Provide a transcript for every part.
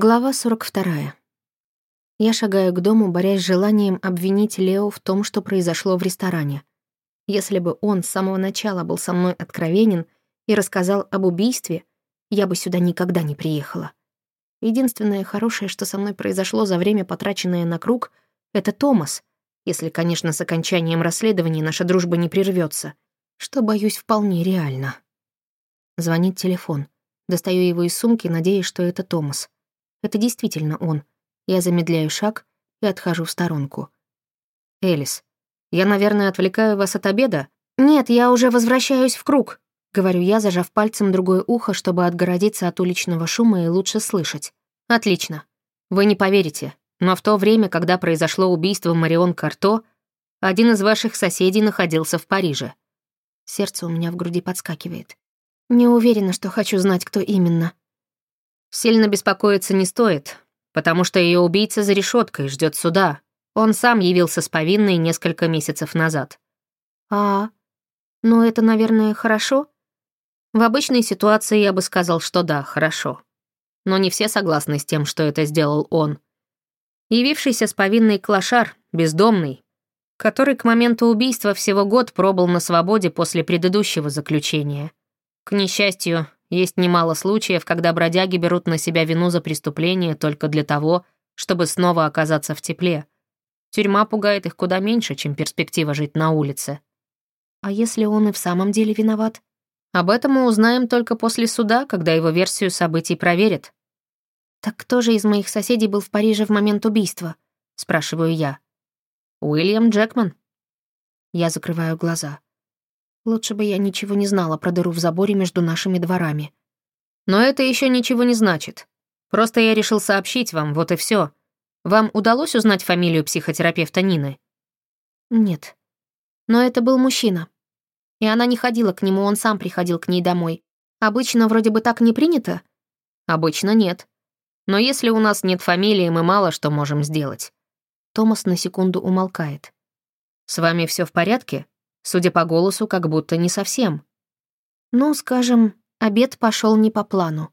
Глава 42. Я шагаю к дому, борясь с желанием обвинить Лео в том, что произошло в ресторане. Если бы он с самого начала был со мной откровенен и рассказал об убийстве, я бы сюда никогда не приехала. Единственное хорошее, что со мной произошло за время, потраченное на круг, это Томас, если, конечно, с окончанием расследования наша дружба не прервется, что, боюсь, вполне реально. Звонит телефон. Достаю его из сумки, надеясь, что это Томас. Это действительно он. Я замедляю шаг и отхожу в сторонку. «Элис, я, наверное, отвлекаю вас от обеда?» «Нет, я уже возвращаюсь в круг», — говорю я, зажав пальцем другое ухо, чтобы отгородиться от уличного шума и лучше слышать. «Отлично. Вы не поверите, но в то время, когда произошло убийство Марион Карто, один из ваших соседей находился в Париже». Сердце у меня в груди подскакивает. Не уверена, что хочу знать, кто именно. Сильно беспокоиться не стоит, потому что ее убийца за решеткой ждет суда. Он сам явился с повинной несколько месяцев назад. А, ну это, наверное, хорошо? В обычной ситуации я бы сказал, что да, хорошо. Но не все согласны с тем, что это сделал он. Явившийся с повинной клошар, бездомный, который к моменту убийства всего год пробыл на свободе после предыдущего заключения. К несчастью, есть немало случаев, когда бродяги берут на себя вину за преступление только для того, чтобы снова оказаться в тепле. Тюрьма пугает их куда меньше, чем перспектива жить на улице. А если он и в самом деле виноват? Об этом мы узнаем только после суда, когда его версию событий проверят. «Так кто же из моих соседей был в Париже в момент убийства?» — спрашиваю я. «Уильям Джекман». Я закрываю глаза. Лучше бы я ничего не знала про дыру в заборе между нашими дворами. Но это еще ничего не значит. Просто я решил сообщить вам, вот и все. Вам удалось узнать фамилию психотерапевта Нины? Нет. Но это был мужчина. И она не ходила к нему, он сам приходил к ней домой. Обычно вроде бы так не принято? Обычно нет. Но если у нас нет фамилии, мы мало что можем сделать. Томас на секунду умолкает. «С вами все в порядке?» Судя по голосу, как будто не совсем. Ну, скажем, обед пошел не по плану.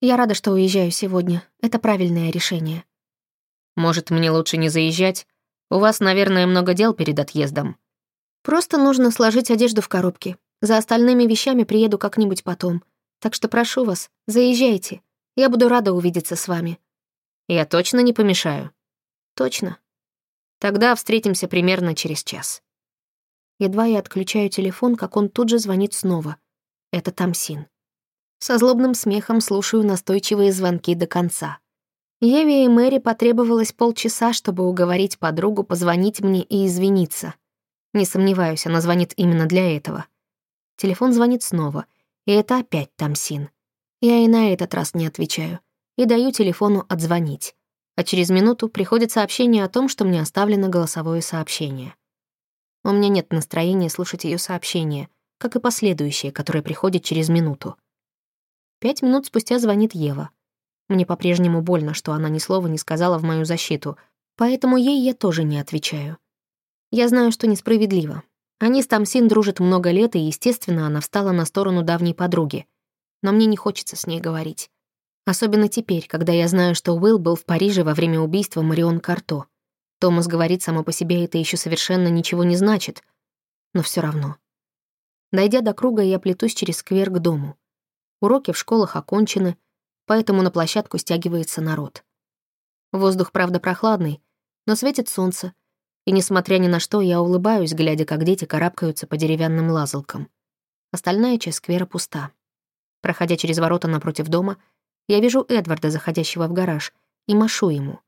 Я рада, что уезжаю сегодня. Это правильное решение. Может, мне лучше не заезжать? У вас, наверное, много дел перед отъездом. Просто нужно сложить одежду в коробке. За остальными вещами приеду как-нибудь потом. Так что прошу вас, заезжайте. Я буду рада увидеться с вами. Я точно не помешаю? Точно. Тогда встретимся примерно через час. Едва я отключаю телефон, как он тут же звонит снова. Это Тамсин. Со злобным смехом слушаю настойчивые звонки до конца. Еве и Мэри потребовалось полчаса, чтобы уговорить подругу позвонить мне и извиниться. Не сомневаюсь, она звонит именно для этого. Телефон звонит снова, и это опять Тамсин. Я и на этот раз не отвечаю, и даю телефону отзвонить. А через минуту приходит сообщение о том, что мне оставлено голосовое сообщение. У меня нет настроения слушать ее сообщение, как и последующие, которые приходят через минуту. Пять минут спустя звонит Ева. Мне по-прежнему больно, что она ни слова не сказала в мою защиту, поэтому ей я тоже не отвечаю. Я знаю, что несправедливо. Они с Тамсин дружат много лет, и, естественно, она встала на сторону давней подруги. Но мне не хочется с ней говорить. Особенно теперь, когда я знаю, что Уилл был в Париже во время убийства Марион Карто. Томас говорит, само по себе это еще совершенно ничего не значит. Но все равно. Дойдя до круга, я плетусь через сквер к дому. Уроки в школах окончены, поэтому на площадку стягивается народ. Воздух, правда, прохладный, но светит солнце, и, несмотря ни на что, я улыбаюсь, глядя, как дети карабкаются по деревянным лазалкам. Остальная часть сквера пуста. Проходя через ворота напротив дома, я вижу Эдварда, заходящего в гараж, и машу ему.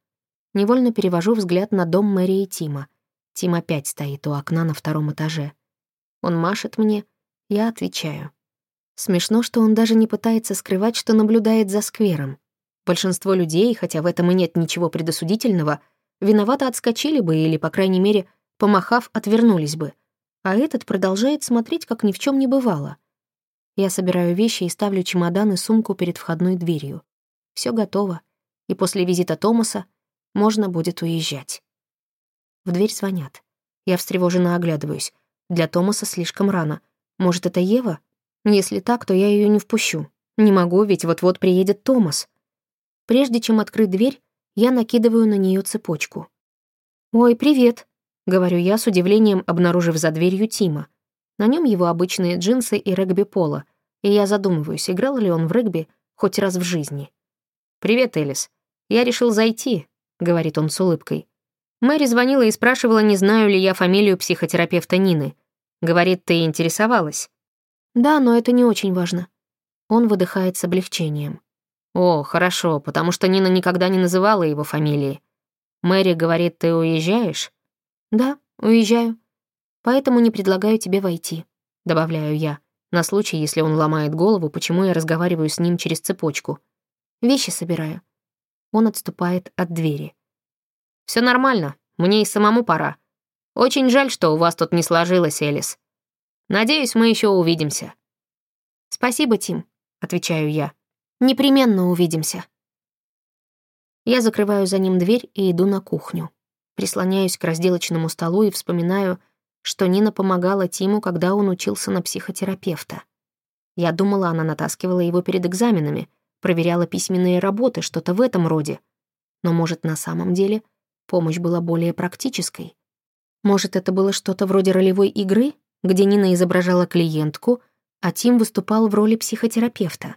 Невольно перевожу взгляд на дом Мэри и Тима. Тим опять стоит у окна на втором этаже. Он машет мне, я отвечаю. Смешно, что он даже не пытается скрывать, что наблюдает за сквером. Большинство людей, хотя в этом и нет ничего предосудительного, виновато отскочили бы или, по крайней мере, помахав, отвернулись бы. А этот продолжает смотреть, как ни в чем не бывало. Я собираю вещи и ставлю чемодан и сумку перед входной дверью. Все готово. И после визита Томаса можно будет уезжать. В дверь звонят. Я встревоженно оглядываюсь. Для Томаса слишком рано. Может, это Ева? Если так, то я ее не впущу. Не могу, ведь вот-вот приедет Томас. Прежде чем открыть дверь, я накидываю на нее цепочку. «Ой, привет», — говорю я с удивлением, обнаружив за дверью Тима. На нем его обычные джинсы и регби-поло, и я задумываюсь, играл ли он в регби хоть раз в жизни. «Привет, Элис. Я решил зайти», — говорит он с улыбкой. Мэри звонила и спрашивала, не знаю ли я фамилию психотерапевта Нины. Говорит, ты интересовалась. Да, но это не очень важно. Он выдыхает с облегчением. О, хорошо, потому что Нина никогда не называла его фамилии. Мэри говорит, ты уезжаешь? Да, уезжаю. Поэтому не предлагаю тебе войти, добавляю я, на случай, если он ломает голову, почему я разговариваю с ним через цепочку. Вещи собираю. Он отступает от двери. Все нормально, мне и самому пора. Очень жаль, что у вас тут не сложилось, Элис. Надеюсь, мы еще увидимся». «Спасибо, Тим», — отвечаю я. «Непременно увидимся». Я закрываю за ним дверь и иду на кухню. Прислоняюсь к разделочному столу и вспоминаю, что Нина помогала Тиму, когда он учился на психотерапевта. Я думала, она натаскивала его перед экзаменами, проверяла письменные работы, что-то в этом роде. Но, может, на самом деле Помощь была более практической. Может, это было что-то вроде ролевой игры, где Нина изображала клиентку, а Тим выступал в роли психотерапевта.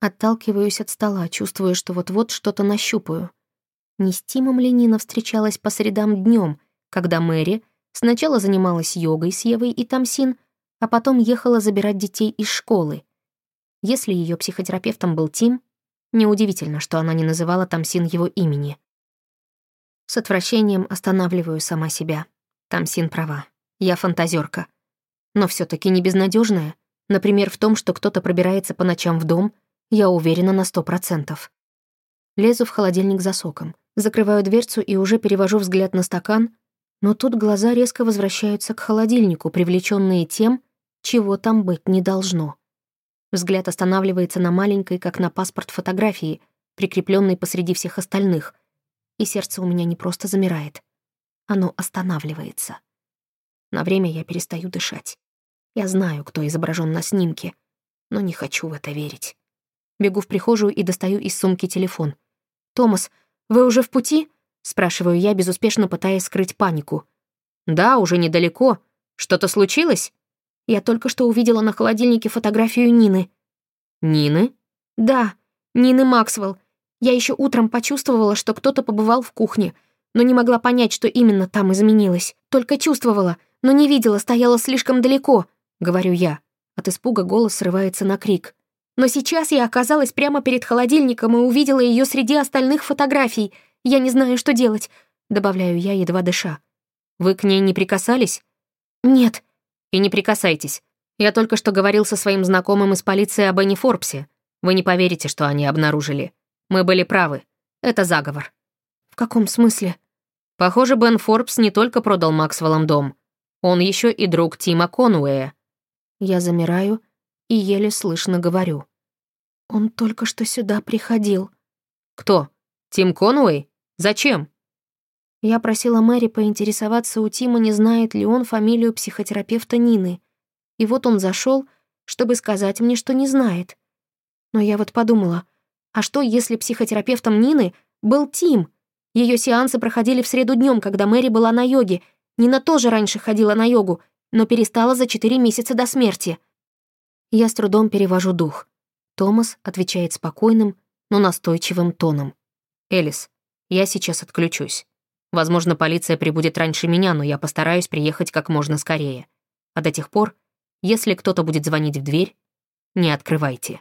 Отталкиваюсь от стола, чувствуя, что вот-вот что-то нащупаю. Не с Тимом ли Нина встречалась по средам днем, когда Мэри сначала занималась йогой с Евой и Тамсин, а потом ехала забирать детей из школы. Если ее психотерапевтом был Тим, неудивительно, что она не называла Тамсин его имени. С отвращением останавливаю сама себя. Тамсин права. Я фантазерка. Но все таки не безнадежная. Например, в том, что кто-то пробирается по ночам в дом, я уверена на сто процентов. Лезу в холодильник за соком, закрываю дверцу и уже перевожу взгляд на стакан, но тут глаза резко возвращаются к холодильнику, привлеченные тем, чего там быть не должно. Взгляд останавливается на маленькой, как на паспорт фотографии, прикрепленной посреди всех остальных, и сердце у меня не просто замирает. Оно останавливается. На время я перестаю дышать. Я знаю, кто изображен на снимке, но не хочу в это верить. Бегу в прихожую и достаю из сумки телефон. «Томас, вы уже в пути?» — спрашиваю я, безуспешно пытаясь скрыть панику. «Да, уже недалеко. Что-то случилось?» Я только что увидела на холодильнике фотографию Нины. «Нины?» «Да, Нины Максвелл. Я еще утром почувствовала, что кто-то побывал в кухне, но не могла понять, что именно там изменилось. Только чувствовала, но не видела, стояла слишком далеко, — говорю я. От испуга голос срывается на крик. Но сейчас я оказалась прямо перед холодильником и увидела ее среди остальных фотографий. Я не знаю, что делать, — добавляю я, едва дыша. Вы к ней не прикасались? Нет. И не прикасайтесь. Я только что говорил со своим знакомым из полиции об Энни Форбсе. Вы не поверите, что они обнаружили. Мы были правы. Это заговор. В каком смысле? Похоже, Бен Форбс не только продал Максвеллам дом. Он еще и друг Тима Конуэя. Я замираю и еле слышно говорю. Он только что сюда приходил. Кто? Тим Конуэй? Зачем? Я просила Мэри поинтересоваться у Тима, не знает ли он фамилию психотерапевта Нины. И вот он зашел, чтобы сказать мне, что не знает. Но я вот подумала, а что, если психотерапевтом Нины был Тим? Ее сеансы проходили в среду днем, когда Мэри была на йоге. Нина тоже раньше ходила на йогу, но перестала за четыре месяца до смерти. Я с трудом перевожу дух. Томас отвечает спокойным, но настойчивым тоном. «Элис, я сейчас отключусь. Возможно, полиция прибудет раньше меня, но я постараюсь приехать как можно скорее. А до тех пор, если кто-то будет звонить в дверь, не открывайте».